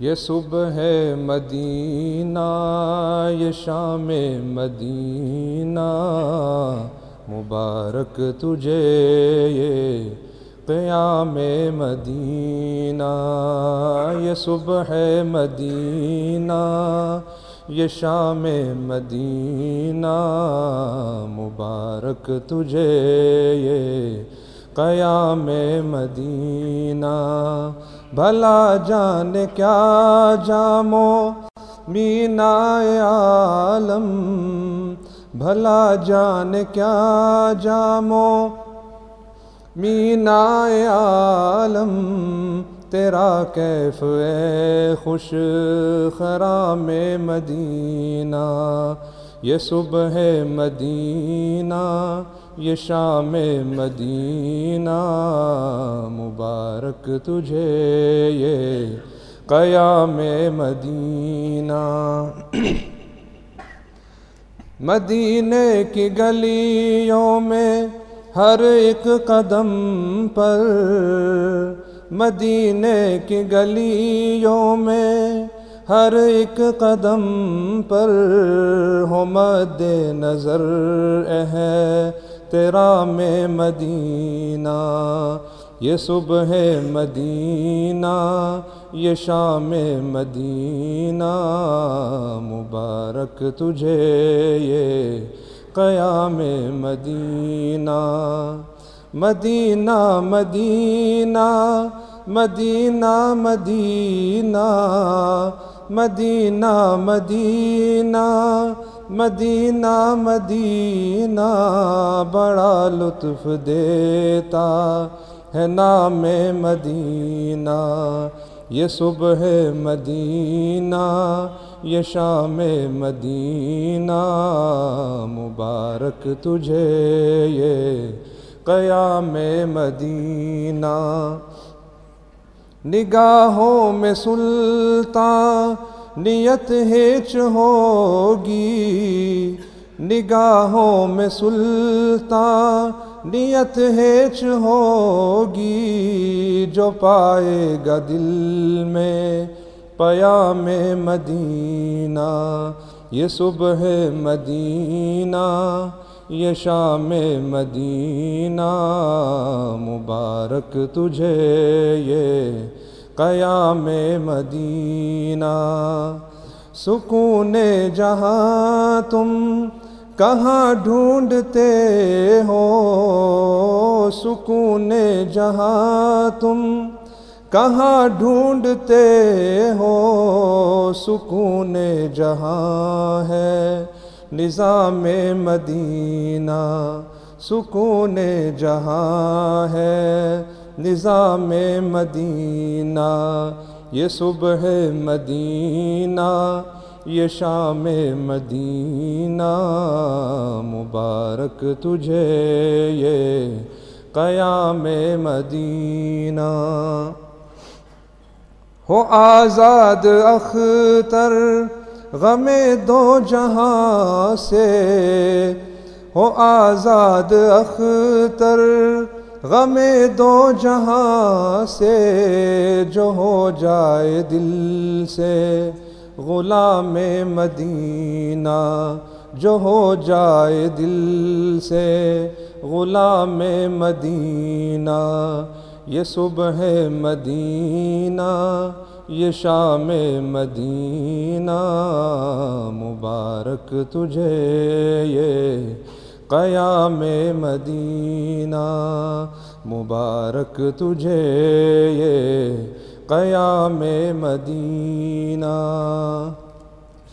یہ صبح ہے مدینہ، یہ شام مدینہ۔ مبارک تجھے یہ قیام مدینہ۔ یہ صبح ہے مدینہ، یہ شام مدینہ۔ مبارک تجھے یہ قیام مدینہ۔ بھلا جان کیا جامو مینا عالم، بھلا جان کیا جامو مینا عالم، تیرا کیف اے خوش خرام مدینہ، یہ صبح مدینہ، یہ شام مدینہ۔ مبارک تجھے یہ قیام مدینہ۔ مدینے کی گلیوں میں ہر ایک قدم پر۔ مدینے کی گلیوں میں ہر ایک قدم پر۔ ہو مد نظر ہے تیرا میں مدینہ۔ یہ صبح مدینہ، یہ شام مدینہ، مبارک تجھے یہ قیام مدینہ۔ مدینہ مدینہ مدینہ مدینہ مدینہ مدینہ مدینہ مدینہ، بڑا لطف دیتا۔ ہے نام مدینہ، یہ صبح مدینہ، یہ شام مدینہ، مبارک تجھے یہ قیام مدینہ۔ نگاہوں میں سلطان نیت ہیچ ہوگی، نگاہوں میں سلطان نیت ہیچ ہوگی جو پائے گا دل میں، پیام مدینہ، یہ صبح مدینہ، یہ شام مدینہ، مبارک تجھے یہ قیام مدینہ۔ سکون جہاں تم کہاں ڈھونڈتے ہو سکون جہاں تم؟ کہاں ڈھونڈتے ہو سکون جہاں ہے؟ نظام مدینہ سکون جہاں ہے؟ نظام مدینہ، یہ صبح مدینہ یہ شام مدینہ مبارک تجھے، یہ قیام مدینہ۔ ہو آزاد اختر غم دو جہاں سے، ہو آزاد اختر غم دو جہاں سے، جو ہو جائے دل سے۔ غلام مدینہ جو ہو جائے دل سے، غلام مدینہ، یہ صبح مدینہ، یہ شام مدینہ، مبارک تجھے یہ قیام مدینہ، مبارک تجھے یہ قیام مدینہ